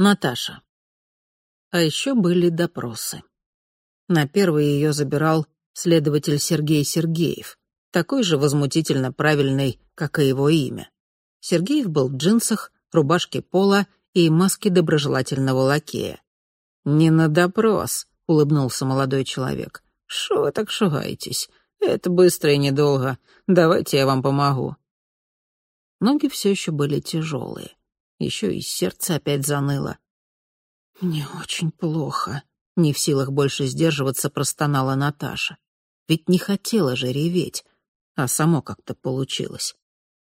Наташа. А еще были допросы. На первый ее забирал следователь Сергей Сергеев, такой же возмутительно правильный, как и его имя. Сергеев был в джинсах, рубашке пола и маске доброжелательного лакея. «Не на допрос», — улыбнулся молодой человек. «Шо вы так шугаетесь? Это быстро и недолго. Давайте я вам помогу». Ноги все еще были тяжелые. Еще и сердце опять заныло. «Мне очень плохо», — не в силах больше сдерживаться, простонала Наташа. Ведь не хотела же реветь, а само как-то получилось.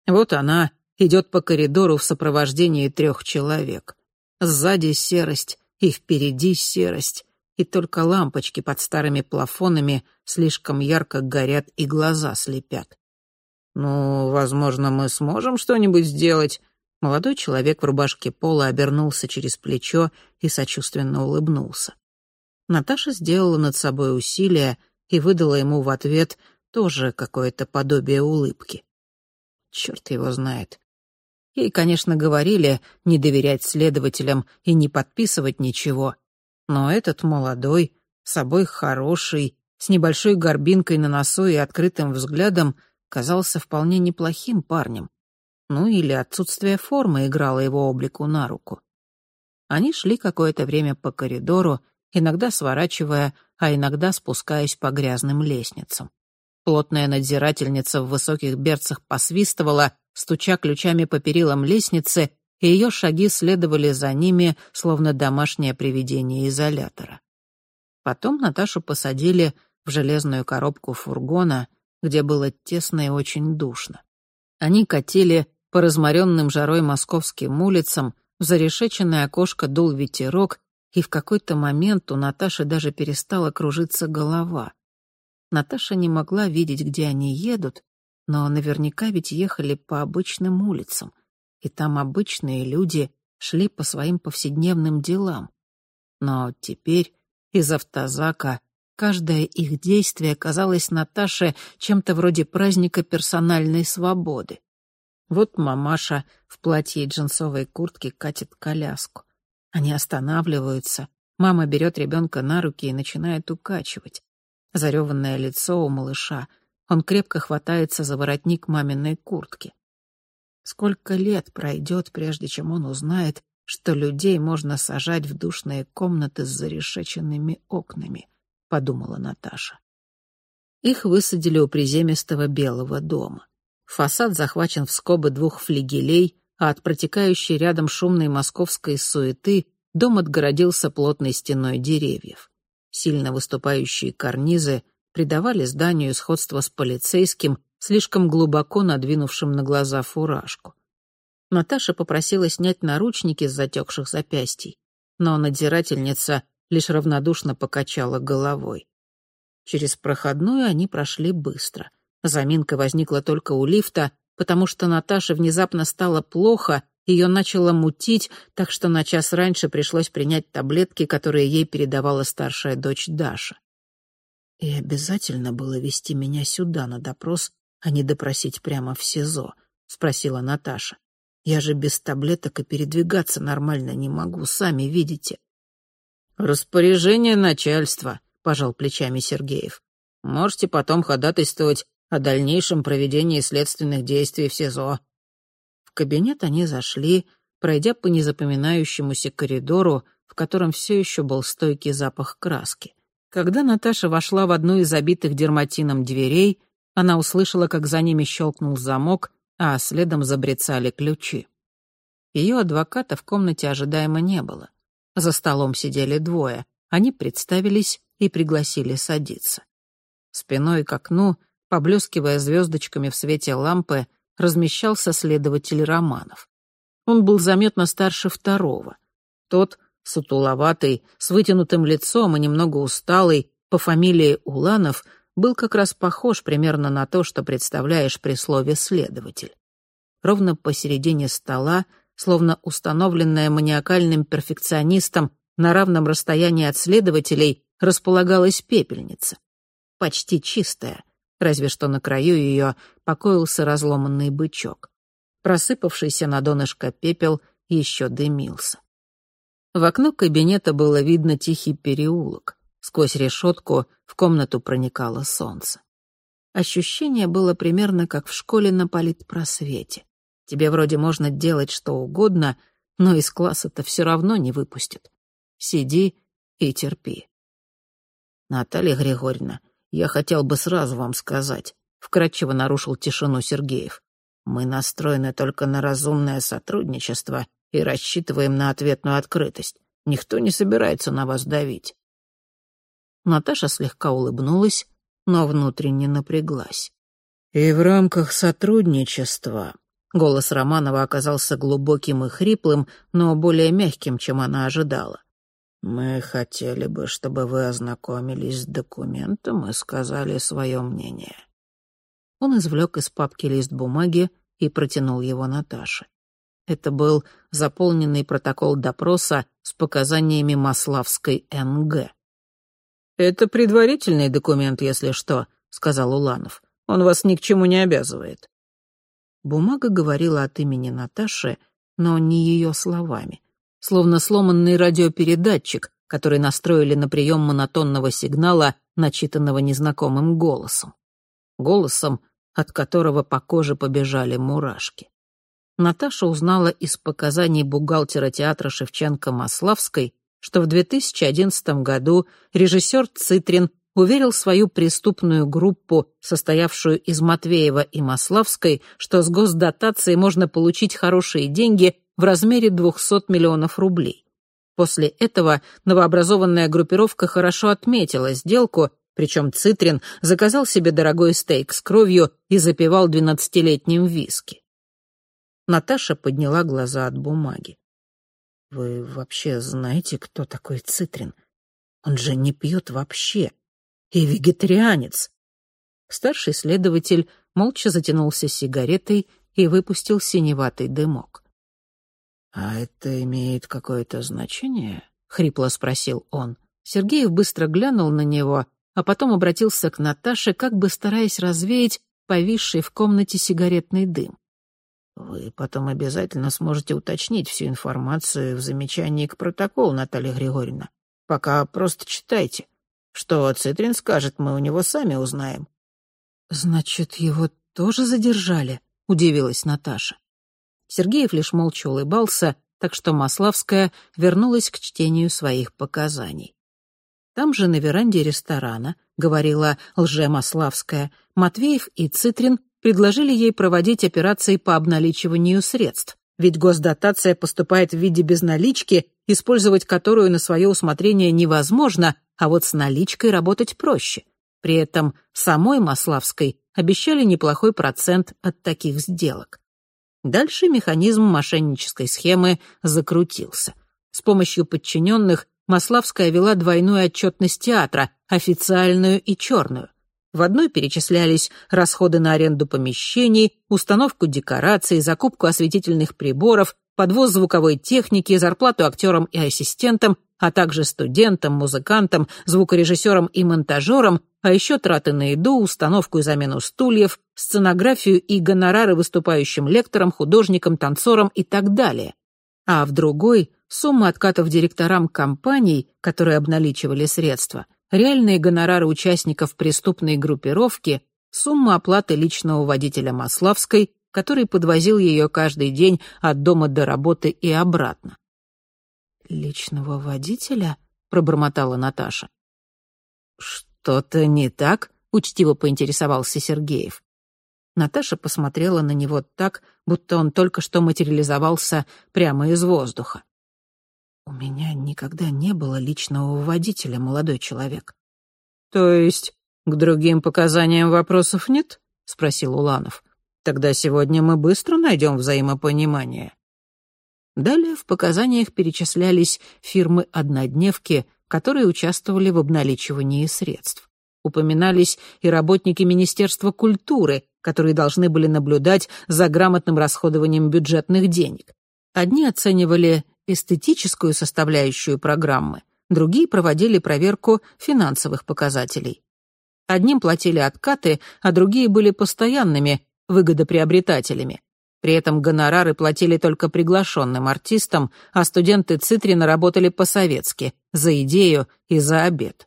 Вот она идет по коридору в сопровождении трех человек. Сзади серость и впереди серость, и только лампочки под старыми плафонами слишком ярко горят и глаза слепят. «Ну, возможно, мы сможем что-нибудь сделать», Молодой человек в рубашке пола обернулся через плечо и сочувственно улыбнулся. Наташа сделала над собой усилие и выдала ему в ответ тоже какое-то подобие улыбки. Черт его знает. Ей, конечно, говорили не доверять следователям и не подписывать ничего. Но этот молодой, собой хороший, с небольшой горбинкой на носу и открытым взглядом казался вполне неплохим парнем. Ну или отсутствие формы играло его облику на руку. Они шли какое-то время по коридору, иногда сворачивая, а иногда спускаясь по грязным лестницам. Плотная надзирательница в высоких берцах посвистывала, стуча ключами по перилам лестницы, и ее шаги следовали за ними, словно домашнее привидение изолятора. Потом Наташу посадили в железную коробку фургона, где было тесно и очень душно. Они катили по разморенным жарой московским улицам в зарешеченное окошко дул ветерок, и в какой-то момент у Наташи даже перестала кружиться голова. Наташа не могла видеть, где они едут, но наверняка ведь ехали по обычным улицам, и там обычные люди шли по своим повседневным делам. Но теперь из автозака каждое их действие казалось Наташе чем-то вроде праздника персональной свободы. Вот мамаша в платье и джинсовой куртке катит коляску. Они останавливаются. Мама берет ребенка на руки и начинает укачивать. Зареванное лицо у малыша. Он крепко хватается за воротник маминой куртки. Сколько лет пройдет, прежде чем он узнает, что людей можно сажать в душные комнаты с зарешеченными окнами, — подумала Наташа. Их высадили у приземистого белого дома. Фасад захвачен в скобы двух флигелей, а от протекающей рядом шумной московской суеты дом отгородился плотной стеной деревьев. Сильно выступающие карнизы придавали зданию сходство с полицейским, слишком глубоко надвинувшим на глаза фуражку. Наташа попросила снять наручники с затекших запястий, но надзирательница лишь равнодушно покачала головой. Через проходную они прошли быстро. Заминка возникла только у лифта, потому что Наташе внезапно стало плохо, ее начало мутить, так что на час раньше пришлось принять таблетки, которые ей передавала старшая дочь Даша. И обязательно было вести меня сюда на допрос, а не допросить прямо в СИЗО, — спросила Наташа. Я же без таблеток и передвигаться нормально не могу, сами видите. «Распоряжение начальства», — пожал плечами Сергеев. «Можете потом ходатайствовать о дальнейшем проведении следственных действий в СИЗО. В кабинет они зашли, пройдя по незапоминающемуся коридору, в котором все еще был стойкий запах краски. Когда Наташа вошла в одну из забитых дерматином дверей, она услышала, как за ними щелкнул замок, а следом забрецали ключи. Ее адвоката в комнате ожидаемо не было. За столом сидели двое. Они представились и пригласили садиться. Спиной к окну Поблескивая звездочками в свете лампы, размещался следователь Романов. Он был заметно старше второго. Тот, сутуловатый, с вытянутым лицом и немного усталый, по фамилии Уланов, был как раз похож примерно на то, что представляешь при слове «следователь». Ровно посередине стола, словно установленная маниакальным перфекционистом на равном расстоянии от следователей, располагалась пепельница. Почти чистая, разве что на краю ее покоился разломанный бычок. Просыпавшийся на донышко пепел еще дымился. В окно кабинета было видно тихий переулок. Сквозь решетку в комнату проникало солнце. Ощущение было примерно как в школе на политпросвете. Тебе вроде можно делать что угодно, но из класса-то все равно не выпустят. Сиди и терпи. Наталья Григорьевна, я хотел бы сразу вам сказать, вкратчиво нарушил тишину Сергеев. Мы настроены только на разумное сотрудничество и рассчитываем на ответную открытость. Никто не собирается на вас давить. Наташа слегка улыбнулась, но внутренне напряглась. «И в рамках сотрудничества...» Голос Романова оказался глубоким и хриплым, но более мягким, чем она ожидала. «Мы хотели бы, чтобы вы ознакомились с документом и сказали свое мнение». Он извлек из папки лист бумаги и протянул его Наташе. Это был заполненный протокол допроса с показаниями Маславской НГ. «Это предварительный документ, если что», — сказал Уланов. «Он вас ни к чему не обязывает». Бумага говорила от имени Наташи, но не ее словами. Словно сломанный радиопередатчик, который настроили на прием монотонного сигнала, начитанного незнакомым голосом. Голосом, от которого по коже побежали мурашки. Наташа узнала из показаний бухгалтера театра Шевченко-Маславской, что в 2011 году режиссер Цитрин уверил свою преступную группу, состоявшую из Матвеева и Маславской, что с госдотацией можно получить хорошие деньги в размере 200 миллионов рублей. После этого новообразованная группировка хорошо отметила сделку, причем Цитрин заказал себе дорогой стейк с кровью и запивал двенадцатилетним виски. Наташа подняла глаза от бумаги. «Вы вообще знаете, кто такой Цитрин? Он же не пьет вообще. И вегетарианец». Старший следователь молча затянулся сигаретой и выпустил синеватый дымок. «А это имеет какое-то значение?» — хрипло спросил он. Сергеев быстро глянул на него, а потом обратился к Наташе, как бы стараясь развеять повисший в комнате сигаретный дым. Вы потом обязательно сможете уточнить всю информацию в замечании к протоколу, Наталья Григорьевна. Пока просто читайте. Что Цитрин скажет, мы у него сами узнаем. Значит, его тоже задержали? Удивилась Наташа. Сергеев лишь молча улыбался, так что Маславская вернулась к чтению своих показаний. Там же на веранде ресторана, говорила лже-маславская, Матвеев и Цитрин предложили ей проводить операции по обналичиванию средств, ведь госдотация поступает в виде безналички, использовать которую на свое усмотрение невозможно, а вот с наличкой работать проще. При этом самой Маславской обещали неплохой процент от таких сделок. Дальше механизм мошеннической схемы закрутился. С помощью подчиненных Маславская вела двойную отчетность театра, официальную и черную. В одной перечислялись расходы на аренду помещений, установку декораций, закупку осветительных приборов, подвоз звуковой техники, зарплату актерам и ассистентам, а также студентам, музыкантам, звукорежиссерам и монтажерам, а еще траты на еду, установку и замену стульев, сценографию и гонорары выступающим лекторам, художникам, танцорам и так далее. А в другой — суммы откатов директорам компаний, которые обналичивали средства — реальные гонорары участников преступной группировки, сумма оплаты личного водителя Маславской, который подвозил ее каждый день от дома до работы и обратно. «Личного водителя?» — пробормотала Наташа. «Что-то не так?» — учтиво поинтересовался Сергеев. Наташа посмотрела на него так, будто он только что материализовался прямо из воздуха. «У меня никогда не было личного водителя, молодой человек». «То есть к другим показаниям вопросов нет?» — спросил Уланов. «Тогда сегодня мы быстро найдем взаимопонимание». Далее в показаниях перечислялись фирмы-однодневки, которые участвовали в обналичивании средств. Упоминались и работники Министерства культуры, которые должны были наблюдать за грамотным расходованием бюджетных денег. Одни оценивали эстетическую составляющую программы, другие проводили проверку финансовых показателей. Одним платили откаты, а другие были постоянными выгодоприобретателями. При этом гонорары платили только приглашенным артистам, а студенты Цитрина работали по-советски, за идею и за обед.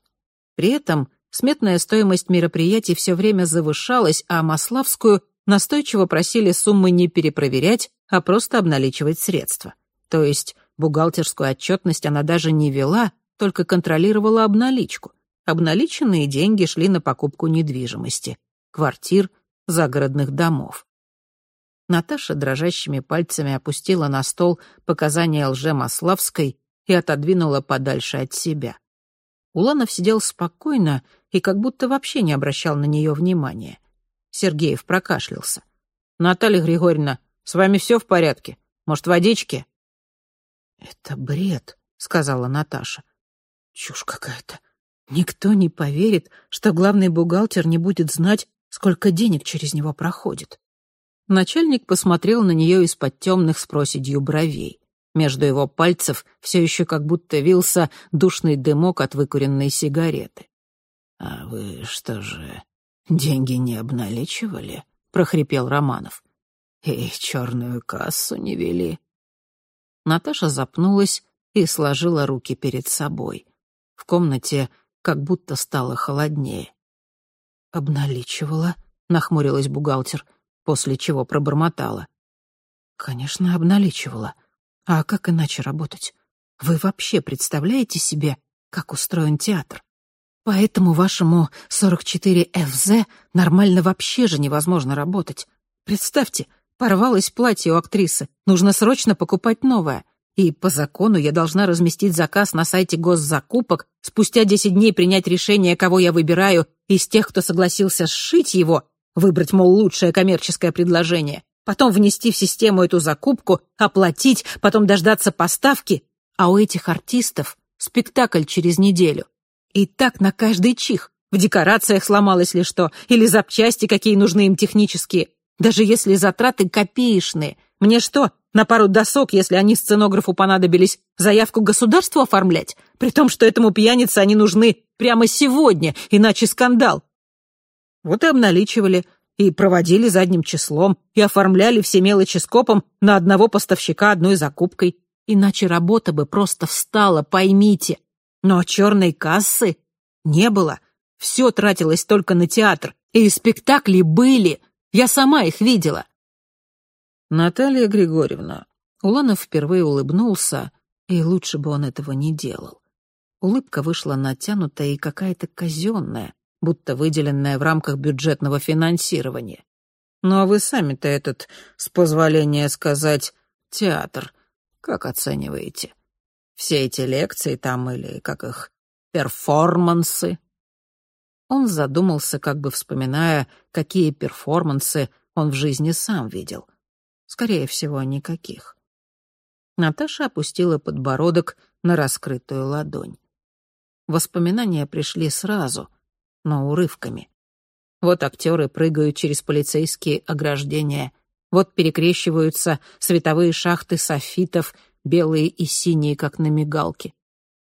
При этом сметная стоимость мероприятий все время завышалась, а Маславскую настойчиво просили суммы не перепроверять, а просто обналичивать средства. То есть бухгалтерскую отчетность она даже не вела, только контролировала обналичку. Обналиченные деньги шли на покупку недвижимости, квартир, загородных домов. Наташа дрожащими пальцами опустила на стол показания лже-маславской и отодвинула подальше от себя. Уланов сидел спокойно и как будто вообще не обращал на нее внимания. Сергеев прокашлялся. «Наталья Григорьевна, с вами все в порядке? Может, водички?» «Это бред», — сказала Наташа. «Чушь какая-то. Никто не поверит, что главный бухгалтер не будет знать, сколько денег через него проходит. Начальник посмотрел на нее из-под темных с проседью бровей. Между его пальцев все еще как будто вился душный дымок от выкуренной сигареты. «А вы что же, деньги не обналичивали?» — прохрипел Романов. «И черную кассу не вели?» Наташа запнулась и сложила руки перед собой. В комнате как будто стало холоднее. «Обналичивала?» — нахмурилась бухгалтер — после чего пробормотала. «Конечно, обналичивала. А как иначе работать? Вы вообще представляете себе, как устроен театр? Поэтому вашему 44ФЗ нормально вообще же невозможно работать. Представьте, порвалось платье у актрисы, нужно срочно покупать новое. И по закону я должна разместить заказ на сайте госзакупок, спустя 10 дней принять решение, кого я выбираю из тех, кто согласился сшить его, Выбрать, мол, лучшее коммерческое предложение, потом внести в систему эту закупку, оплатить, потом дождаться поставки, а у этих артистов спектакль через неделю. И так на каждый чих. В декорациях сломалось ли что, или запчасти, какие нужны им технические. Даже если затраты копеечные. Мне что, на пару досок, если они сценографу понадобились, заявку государству оформлять? При том, что этому пьянице они нужны прямо сегодня, иначе скандал. Вот и обналичивали, и проводили задним числом, и оформляли все мелочи скопом на одного поставщика одной закупкой. Иначе работа бы просто встала, поймите. Но черной кассы не было. Все тратилось только на театр, и спектакли были. Я сама их видела. Наталья Григорьевна. Уланов впервые улыбнулся, и лучше бы он этого не делал. Улыбка вышла натянутая и какая-то казенная, будто выделенная в рамках бюджетного финансирования. Ну а вы сами-то этот, с позволения сказать, театр, как оцениваете? Все эти лекции там или, как их, перформансы? Он задумался, как бы вспоминая, какие перформансы он в жизни сам видел. Скорее всего, никаких. Наташа опустила подбородок на раскрытую ладонь. Воспоминания пришли сразу — но урывками. Вот актеры прыгают через полицейские ограждения, вот перекрещиваются световые шахты софитов, белые и синие, как на мигалке.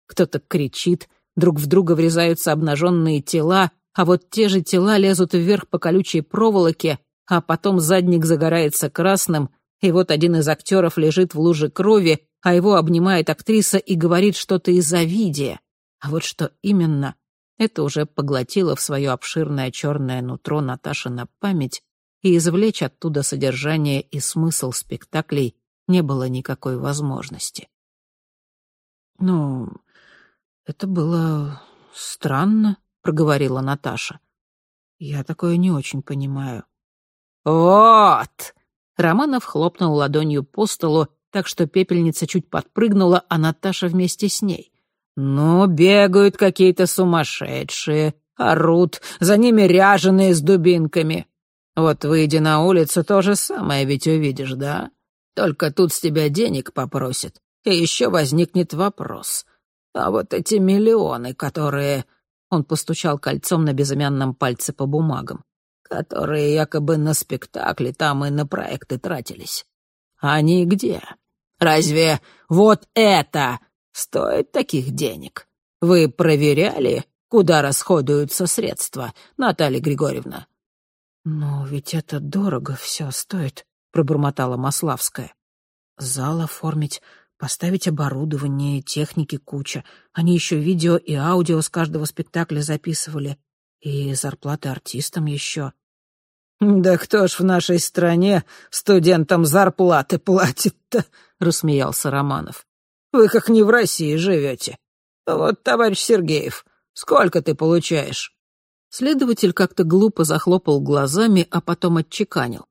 Кто-то кричит, друг в друга врезаются обнаженные тела, а вот те же тела лезут вверх по колючей проволоке, а потом задник загорается красным, и вот один из актеров лежит в луже крови, а его обнимает актриса и говорит что-то из Овидия. А вот что именно, это уже поглотило в свое обширное черное нутро Наташина память, и извлечь оттуда содержание и смысл спектаклей не было никакой возможности. «Ну, это было странно», — проговорила Наташа. «Я такое не очень понимаю». «Вот!» Романов хлопнул ладонью по столу, так что пепельница чуть подпрыгнула, а Наташа вместе с ней. «Ну, бегают какие-то сумасшедшие, орут, за ними ряженые с дубинками. Вот выйди на улицу, то же самое ведь увидишь, да? Только тут с тебя денег попросят, и еще возникнет вопрос. А вот эти миллионы, которые...» Он постучал кольцом на безымянном пальце по бумагам. «Которые якобы на спектакли там и на проекты тратились. Они где? Разве вот это стоит таких денег. Вы проверяли, куда расходуются средства, Наталья Григорьевна?» «Но ведь это дорого все стоит», пробормотала Маславская. «Зал оформить, поставить оборудование, техники куча. Они еще видео и аудио с каждого спектакля записывали. И зарплаты артистам еще». «Да кто ж в нашей стране студентам зарплаты платит-то?» — рассмеялся Романов. «Вы как не в России живете. Вот, товарищ Сергеев, сколько ты получаешь?» Следователь как-то глупо захлопал глазами, а потом отчеканил.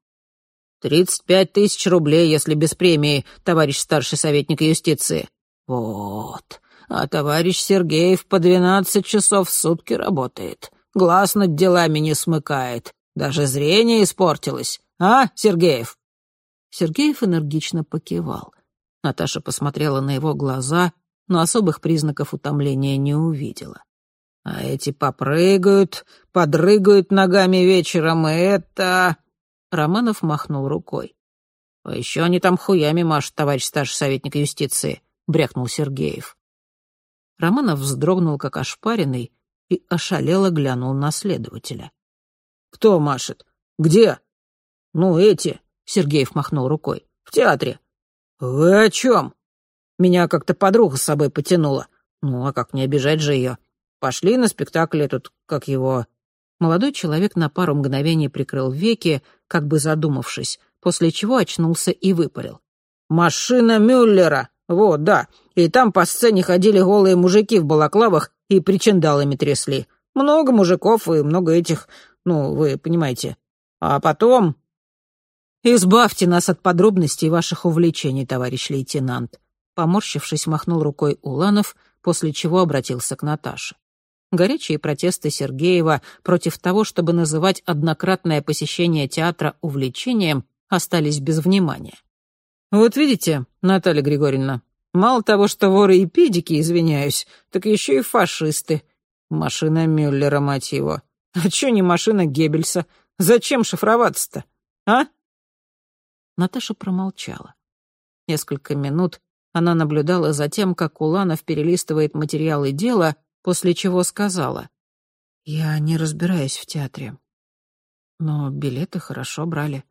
«Тридцать пять тысяч рублей, если без премии, товарищ старший советник юстиции». «Вот. А товарищ Сергеев по двенадцать часов в сутки работает. Глаз над делами не смыкает. Даже зрение испортилось. А, Сергеев?» Сергеев энергично покивал. Наташа посмотрела на его глаза, но особых признаков утомления не увидела. «А эти попрыгают, подрыгают ногами вечером, и это...» Романов махнул рукой. «А еще они там хуями машут, товарищ старший советник юстиции», — брякнул Сергеев. Романов вздрогнул, как ошпаренный, и ошалело глянул на следователя. «Кто машет? Где?» «Ну, эти», — Сергеев махнул рукой. «В театре». «Вы о чем?» Меня как-то подруга с собой потянула. Ну, а как не обижать же ее? Пошли на спектакль этот, как его... Молодой человек на пару мгновений прикрыл веки, как бы задумавшись, после чего очнулся и выпалил. «Машина Мюллера! Вот, да. И там по сцене ходили голые мужики в балаклавах и причиндалами трясли. Много мужиков и много этих ну, вы понимаете. А потом... «Избавьте нас от подробностей ваших увлечений, товарищ лейтенант», поморщившись, махнул рукой Уланов, после чего обратился к Наташе. Горячие протесты Сергеева против того, чтобы называть однократное посещение театра увлечением, остались без внимания. «Вот видите, Наталья Григорьевна, мало того, что воры и педики, извиняюсь, так еще и фашисты. Машина Мюллера, мать его. А чё не машина Геббельса? Зачем шифроваться-то, а?» Наташа промолчала. Несколько минут она наблюдала за тем, как Уланов перелистывает материалы дела, после чего сказала. «Я не разбираюсь в театре. Но билеты хорошо брали.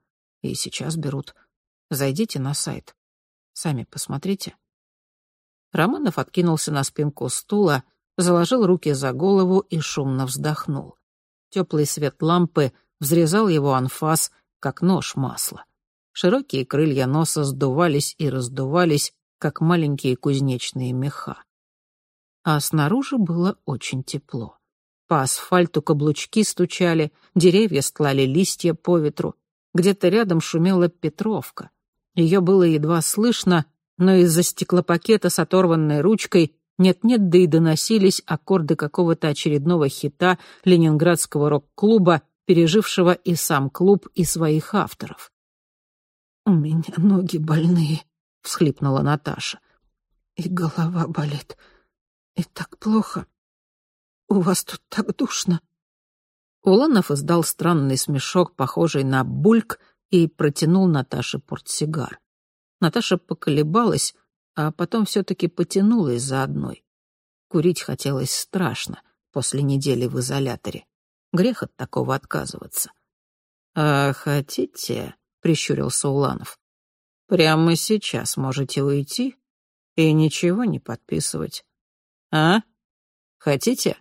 И сейчас берут. Зайдите на сайт. Сами посмотрите». Романов откинулся на спинку стула, заложил руки за голову и шумно вздохнул. Теплый свет лампы взрезал его анфас, как нож масла. Широкие крылья носа сдувались и раздувались, как маленькие кузнечные меха. А снаружи было очень тепло. По асфальту каблучки стучали, деревья стлали листья по ветру. Где-то рядом шумела Петровка. Ее было едва слышно, но из-за стеклопакета с оторванной ручкой нет-нет, да и доносились аккорды какого-то очередного хита ленинградского рок-клуба, пережившего и сам клуб, и своих авторов. «У меня ноги больные», — всхлипнула Наташа. «И голова болит. И так плохо. У вас тут так душно». Уланов издал странный смешок, похожий на бульк, и протянул Наташе портсигар. Наташа поколебалась, а потом все-таки потянулась за одной. Курить хотелось страшно после недели в изоляторе. Грех от такого отказываться. «А хотите?» — прищурился Уланов. «Прямо сейчас можете уйти и ничего не подписывать. А? Хотите?»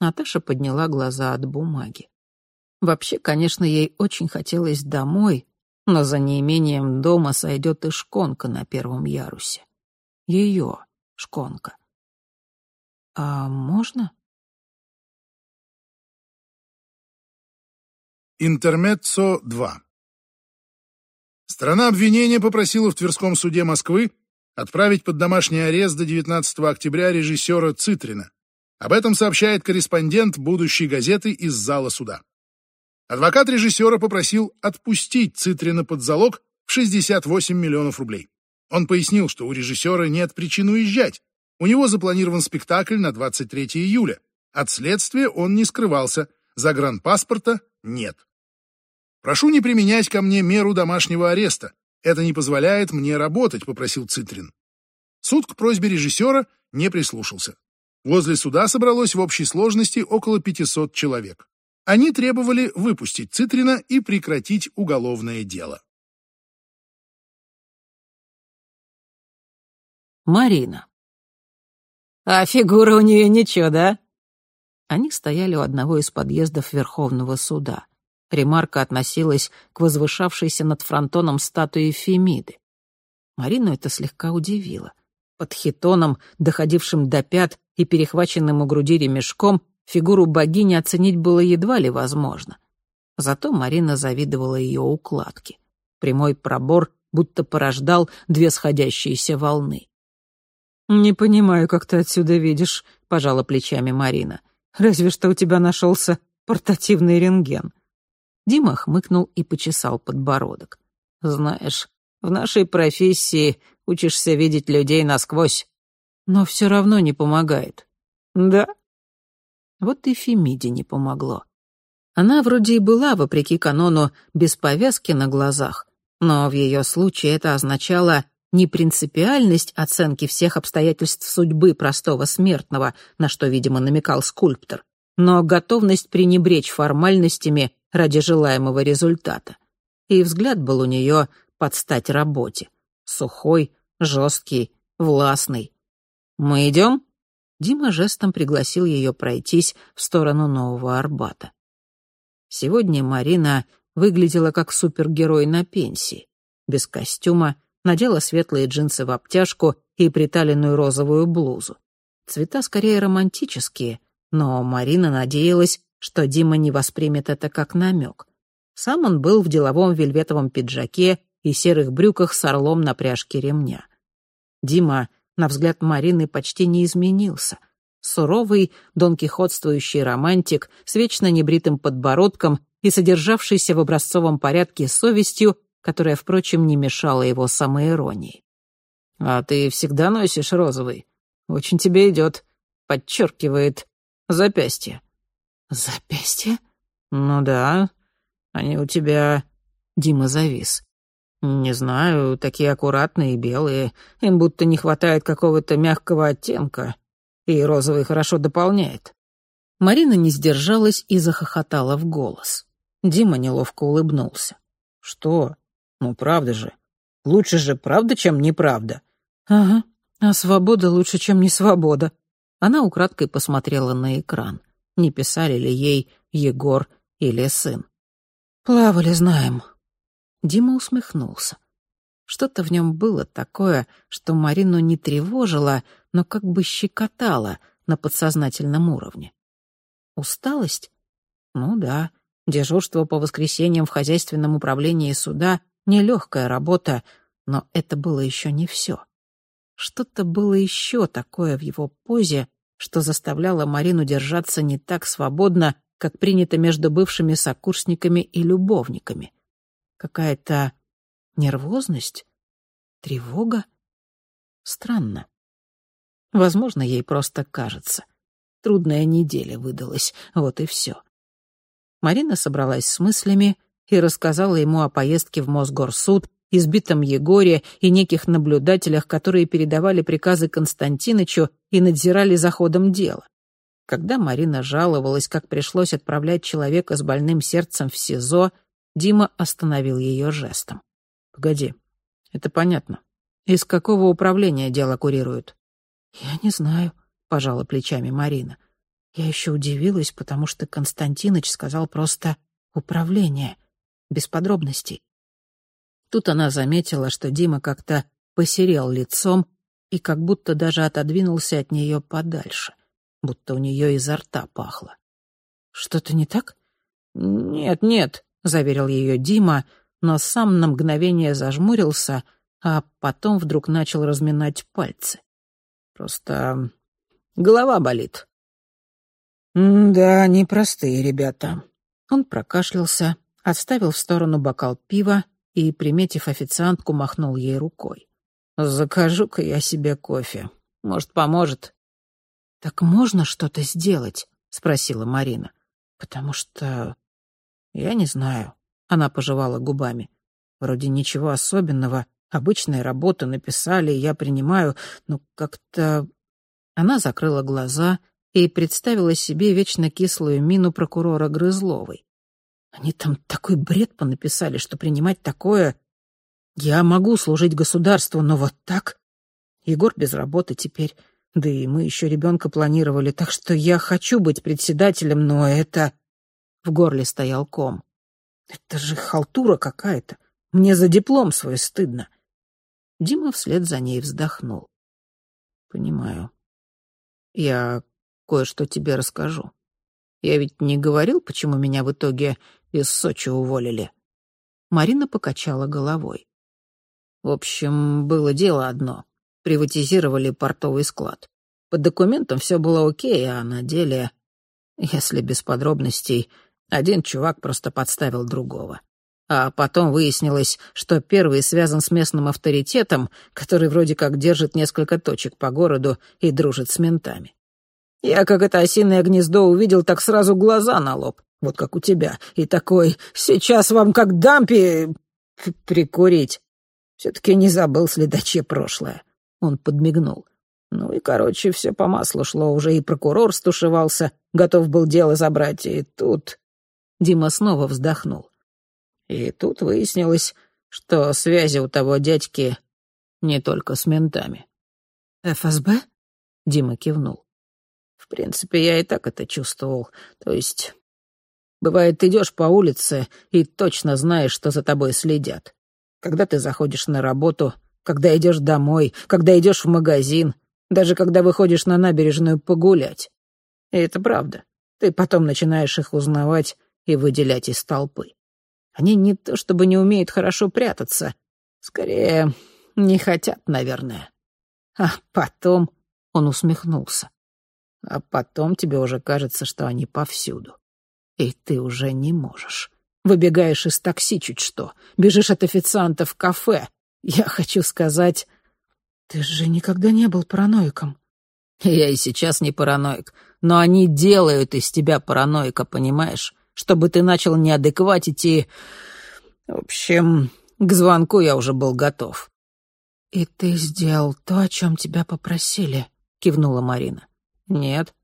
Наташа подняла глаза от бумаги. Вообще, конечно, ей очень хотелось домой, но за неимением дома сойдет и шконка на первом ярусе ее шконка. «А можно?» Интермеццо 2 Страна обвинения попросила в Тверском суде Москвы отправить под домашний арест до 19 октября режиссера Цитрина. Об этом сообщает корреспондент будущей газеты из зала суда. Адвокат режиссера попросил отпустить Цитрина под залог в 68 миллионов рублей. Он пояснил, что у режиссера нет причин уезжать. У него запланирован спектакль на 23 июля. От следствия он не скрывался, загранпаспорта нет. «Прошу не применять ко мне меру домашнего ареста. Это не позволяет мне работать», — попросил Цитрин. Суд к просьбе режиссера не прислушался. Возле суда собралось в общей сложности около 500 человек. Они требовали выпустить Цитрина и прекратить уголовное дело. Марина. «А фигура у нее ничего, да?» Они стояли у одного из подъездов Верховного суда. Ремарка относилась к возвышавшейся над фронтоном статуе Фемиды. Марину это слегка удивило. Под хитоном, доходившим до пят и перехваченным у груди ремешком, фигуру богини оценить было едва ли возможно. Зато Марина завидовала ее укладке. Прямой пробор будто порождал две сходящиеся волны. «Не понимаю, как ты отсюда видишь», — пожала плечами Марина. «Разве что у тебя нашелся портативный рентген». Дима хмыкнул и почесал подбородок. «Знаешь, в нашей профессии учишься видеть людей насквозь, но все равно не помогает». «Да?» Вот и Фемиде не помогло. Она вроде и была, вопреки канону, без повязки на глазах, но в ее случае это означало не принципиальность оценки всех обстоятельств судьбы простого смертного, на что, видимо, намекал скульптор, но готовность пренебречь формальностями ради желаемого результата. И взгляд был у нее под стать работе. Сухой, жесткий, властный. «Мы идем?» Дима жестом пригласил ее пройтись в сторону Нового Арбата. Сегодня Марина выглядела как супергерой на пенсии. Без костюма, надела светлые джинсы в обтяжку и приталенную розовую блузу. Цвета скорее романтические, но Марина надеялась, что Дима не воспримет это как намек. Сам он был в деловом вельветовом пиджаке и серых брюках с орлом на пряжке ремня. Дима, на взгляд Марины, почти не изменился. Суровый, донкихотствующий романтик с вечно небритым подбородком и содержавшийся в образцовом порядке совестью, которая, впрочем, не мешала его самоиронии. «А ты всегда носишь розовый? Очень тебе идет. Подчеркивает запястье». «Запястье?» «Ну да. Они у тебя...» Дима завис. «Не знаю, такие аккуратные и белые. Им будто не хватает какого-то мягкого оттенка. И розовый хорошо дополняет». Марина не сдержалась и захохотала в голос. Дима неловко улыбнулся. «Что? Ну, правда же. Лучше же правда, чем неправда». «Ага, а свобода лучше, чем не свобода». Она украдкой посмотрела на экран не писали ли ей Егор или сын. «Плавали, знаем». Дима усмехнулся. Что-то в нем было такое, что Марину не тревожило, но как бы щекотало на подсознательном уровне. Усталость? Ну да, дежурство по воскресеньям в хозяйственном управлении суда — нелегкая работа, но это было еще не все. Что-то было еще такое в его позе, что заставляло Марину держаться не так свободно, как принято между бывшими сокурсниками и любовниками. Какая-то нервозность, тревога. Странно. Возможно, ей просто кажется. Трудная неделя выдалась, вот и все. Марина собралась с мыслями и рассказала ему о поездке в Мосгорсуд избитом Егоре и неких наблюдателях, которые передавали приказы Константинычу и надзирали за ходом дела. Когда Марина жаловалась, как пришлось отправлять человека с больным сердцем в СИЗО, Дима остановил ее жестом. «Погоди, это понятно. Из какого управления дело курируют?» «Я не знаю», — пожала плечами Марина. «Я еще удивилась, потому что Константиныч сказал просто «управление», без подробностей. Тут она заметила, что Дима как-то посерел лицом и как будто даже отодвинулся от нее подальше, будто у нее изо рта пахло. «Что-то не так?» «Нет, нет», — заверил ее Дима, но сам на мгновение зажмурился, а потом вдруг начал разминать пальцы. «Просто голова болит». «Да, непростые ребята». Он прокашлялся, отставил в сторону бокал пива и, приметив официантку, махнул ей рукой. «Закажу-ка я себе кофе. Может, поможет?» «Так можно что-то сделать?» — спросила Марина. «Потому что... я не знаю». Она пожевала губами. «Вроде ничего особенного. Обычная работа, написали, я принимаю, но как-то...» Она закрыла глаза и представила себе вечно кислую мину прокурора Грызловой. Они там такой бред понаписали, что принимать такое... Я могу служить государству, но вот так... Егор без работы теперь. Да и мы еще ребенка планировали, так что я хочу быть председателем, но это...» В горле стоял ком. «Это же халтура какая-то. Мне за диплом свой стыдно». Дима вслед за ней вздохнул. «Понимаю. Я кое-что тебе расскажу. Я ведь не говорил, почему меня в итоге из Сочи уволили». Марина покачала головой. В общем, было дело одно приватизировали портовый склад. По документам все было окей, а на деле, если без подробностей, один чувак просто подставил другого. А потом выяснилось, что первый связан с местным авторитетом, который вроде как держит несколько точек по городу и дружит с ментами. Я, как это осиное гнездо увидел, так сразу глаза на лоб, вот как у тебя, и такой «сейчас вам как дампи...» прикурить. Все-таки не забыл следачье прошлое. Он подмигнул. Ну и, короче, все по маслу шло. Уже и прокурор стушевался, готов был дело забрать. И тут... Дима снова вздохнул. И тут выяснилось, что связи у того дядьки не только с ментами. «ФСБ?» — Дима кивнул. «В принципе, я и так это чувствовал. То есть, бывает, идешь по улице и точно знаешь, что за тобой следят. Когда ты заходишь на работу, когда идешь домой, когда идешь в магазин, даже когда выходишь на набережную погулять. И это правда. Ты потом начинаешь их узнавать и выделять из толпы. Они не то чтобы не умеют хорошо прятаться, скорее, не хотят, наверное. А потом он усмехнулся. А потом тебе уже кажется, что они повсюду. И ты уже не можешь. Выбегаешь из такси чуть что, бежишь от официанта в кафе, я хочу сказать... Ты же никогда не был параноиком. Я и сейчас не параноик, но они делают из тебя параноика, понимаешь? Чтобы ты начал неадекватить и... В общем, к звонку я уже был готов. «И ты сделал то, о чем тебя попросили?» — кивнула Марина. «Нет,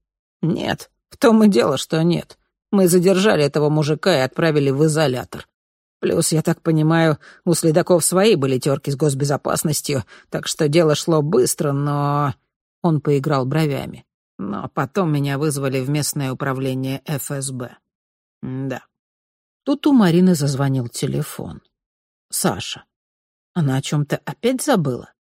нет, в том и дело, что нет. Мы задержали этого мужика и отправили в изолятор. Плюс, я так понимаю, у следаков свои были терки с госбезопасностью, так что дело шло быстро, но...» Он поиграл бровями. «Но потом меня вызвали в местное управление ФСБ. Да». Тут у Марины зазвонил телефон. Саша. Она о чем-то опять забыла?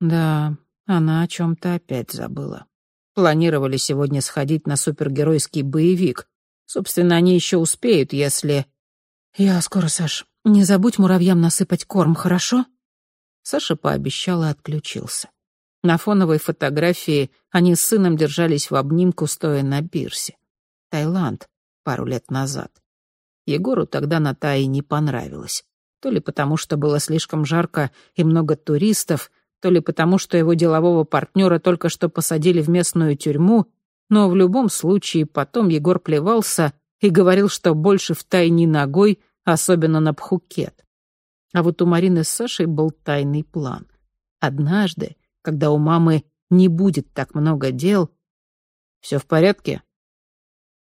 Да, она о чем-то опять забыла. Планировали сегодня сходить на супергеройский боевик. Собственно, они еще успеют, если... «Я скоро, Саш. Не забудь муравьям насыпать корм, хорошо?» Саша пообещал и отключился. На фоновой фотографии они с сыном держались в обнимку, стоя на пирсе. Таиланд, пару лет назад. Егору тогда на Тае не понравилось. То ли потому, что было слишком жарко и много туристов, то ли потому, что его делового партнера только что посадили в местную тюрьму, но в любом случае потом Егор плевался и говорил, что больше в тайне ногой, особенно на Пхукет. А вот у Марины с Сашей был тайный план. Однажды, когда у мамы не будет так много дел... «Все в порядке?»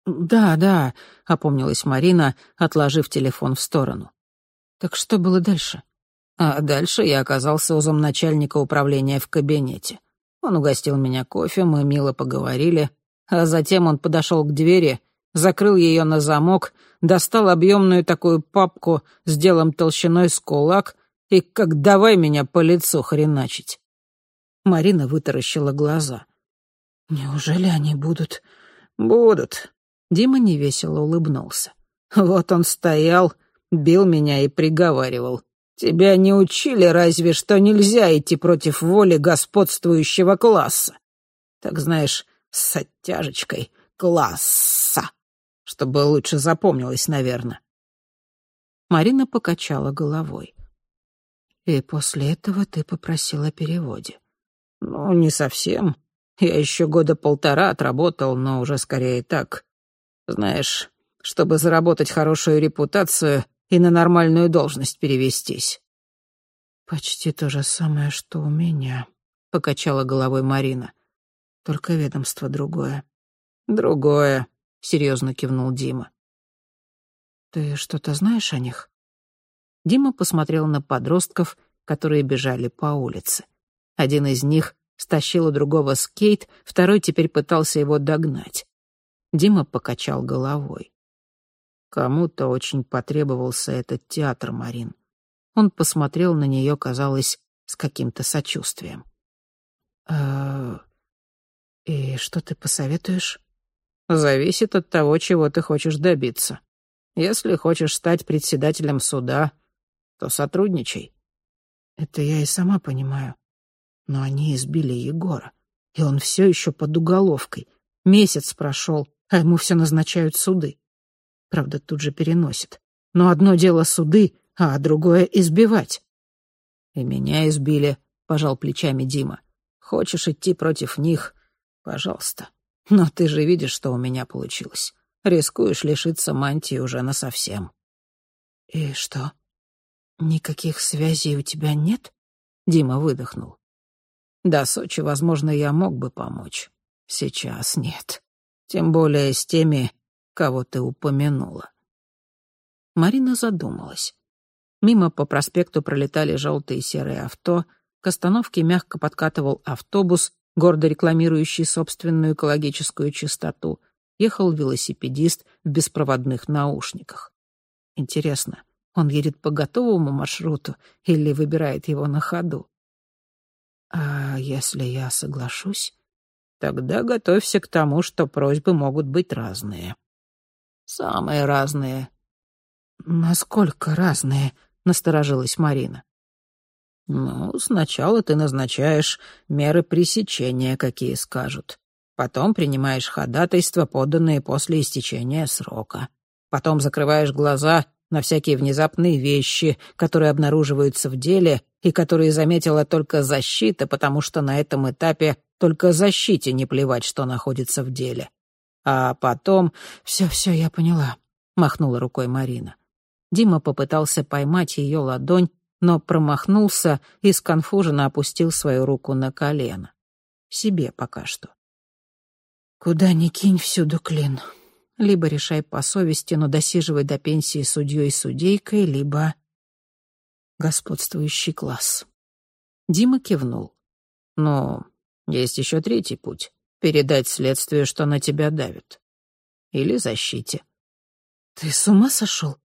«Да, да», — опомнилась Марина, отложив телефон в сторону. «Так что было дальше?» А дальше я оказался у замначальника управления в кабинете. Он угостил меня кофе, мы мило поговорили, а затем он подошел к двери закрыл ее на замок, достал объемную такую папку с делом толщиной с кулак и как давай меня по лицу хреначить. Марина вытаращила глаза. «Неужели они будут?» «Будут». Дима невесело улыбнулся. «Вот он стоял, бил меня и приговаривал. Тебя не учили разве, что нельзя идти против воли господствующего класса? Так знаешь, с оттяжечкой класса чтобы лучше запомнилось, наверное. Марина покачала головой. «И после этого ты попросил о переводе?» «Ну, не совсем. Я еще года полтора отработал, но уже скорее так. Знаешь, чтобы заработать хорошую репутацию и на нормальную должность перевестись». «Почти то же самое, что у меня», — покачала головой Марина. «Только ведомство другое». «Другое», серьезно кивнул Дима. Ты что-то знаешь о них? Дима посмотрел на подростков, которые бежали по улице. Один из них стащил у другого скейт, второй теперь пытался его догнать. Дима покачал головой. Кому-то очень потребовался этот театр, Марин. Он посмотрел на нее, казалось, с каким-то сочувствием. «Э, «И что ты посоветуешь?» «Зависит от того, чего ты хочешь добиться. Если хочешь стать председателем суда, то сотрудничай». «Это я и сама понимаю. Но они избили Егора, и он все еще под уголовкой. Месяц прошел, а ему все назначают суды. Правда, тут же переносит. Но одно дело суды, а другое — избивать. «И меня избили», — пожал плечами Дима. «Хочешь идти против них? Пожалуйста. Но ты же видишь, что у меня получилось. Рискуешь лишиться мантии уже насовсем». «И что? Никаких связей у тебя нет?» Дима выдохнул. «До Сочи, возможно, я мог бы помочь. Сейчас нет. Тем более с теми, кого ты упомянула». Марина задумалась. Мимо по проспекту пролетали желтые и серые авто, к остановке мягко подкатывал автобус, гордо рекламирующий собственную экологическую чистоту. Ехал велосипедист в беспроводных наушниках. Интересно, он едет по готовому маршруту или выбирает его на ходу? А если я соглашусь? Тогда готовься к тому, что просьбы могут быть разные. Самые разные. Насколько разные? Насторожилась Марина. Ну, сначала ты назначаешь меры пресечения, какие скажут. Потом принимаешь ходатайства, поданные после истечения срока. Потом закрываешь глаза на всякие внезапные вещи, которые обнаруживаются в деле и которые заметила только защита, потому что на этом этапе только защите не плевать, что находится в деле. А потом... «Все-все, я поняла», — махнула рукой Марина. Дима попытался поймать ее ладонь, но промахнулся и сконфуженно опустил свою руку на колено. Себе пока что. «Куда ни кинь, всюду клин. Либо решай по совести, но досиживай до пенсии судьей и судейкой, либо господствующий класс». Дима кивнул. «Но есть еще третий путь — передать следствию, что на тебя давит. Или защите». «Ты с ума сошел?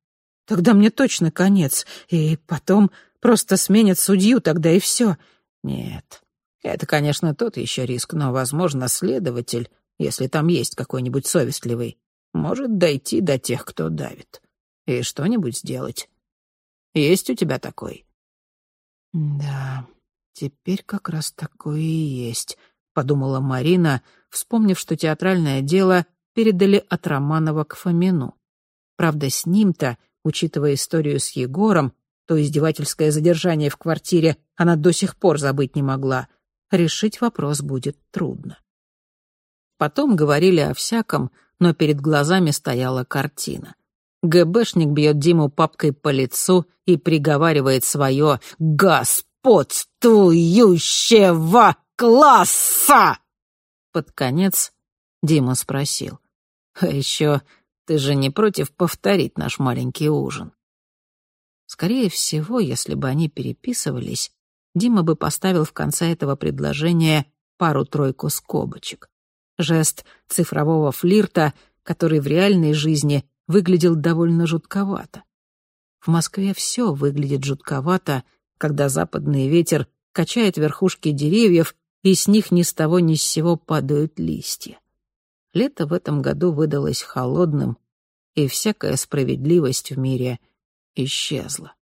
Тогда мне точно конец, и потом просто сменят судью, тогда и все». «Нет, это, конечно, тот еще риск, но, возможно, следователь, если там есть какой-нибудь совестливый, может дойти до тех, кто давит, и что-нибудь сделать. Есть у тебя такой?» «Да, «Теперь как раз такое и есть», — подумала Марина, вспомнив, что театральное дело передали от Романова к Фомину. Правда, с ним-то, учитывая историю с Егором, то издевательское задержание в квартире она до сих пор забыть не могла. Решить вопрос будет трудно. Потом говорили о всяком, но перед глазами стояла картина. ГБшник бьет Диму папкой по лицу и приговаривает свое «Газ, господствующего класса!» Под конец Дима спросил. «А еще ты же не против повторить наш маленький ужин?» Скорее всего, если бы они переписывались, Дима бы поставил в конце этого предложения пару-тройку скобочек. Жест цифрового флирта, который в реальной жизни выглядел довольно жутковато. В Москве все выглядит жутковато, когда западный ветер качает верхушки деревьев, и с них ни с того ни с сего падают листья. Лето в этом году выдалось холодным, и всякая справедливость в мире исчезла.